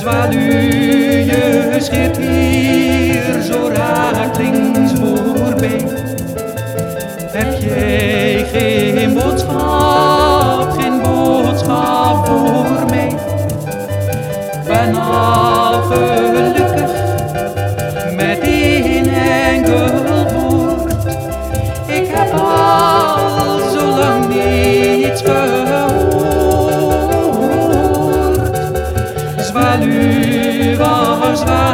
Zwaluwen schiet hier zo raak links voorbij. Heb je geen boodschap, geen boodschap voor mij? Ben al gelukkig met die valu, var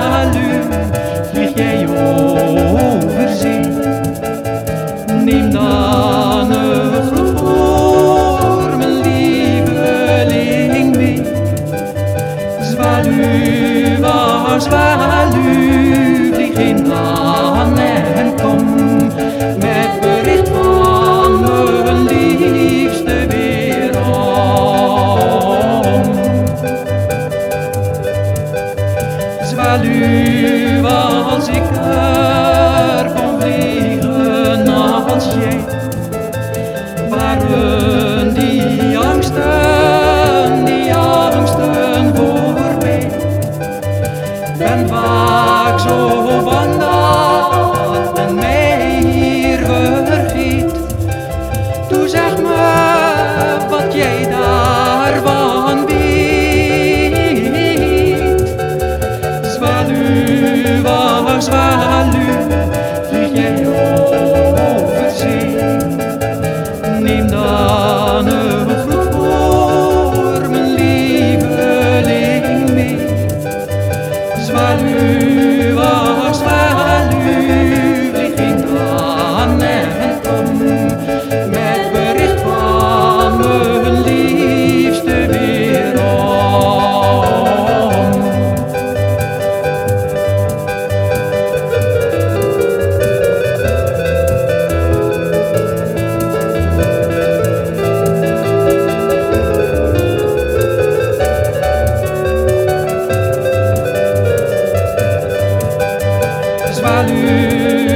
nu als ik er kon vliegen als jij. Waar Malmö var svensk fallu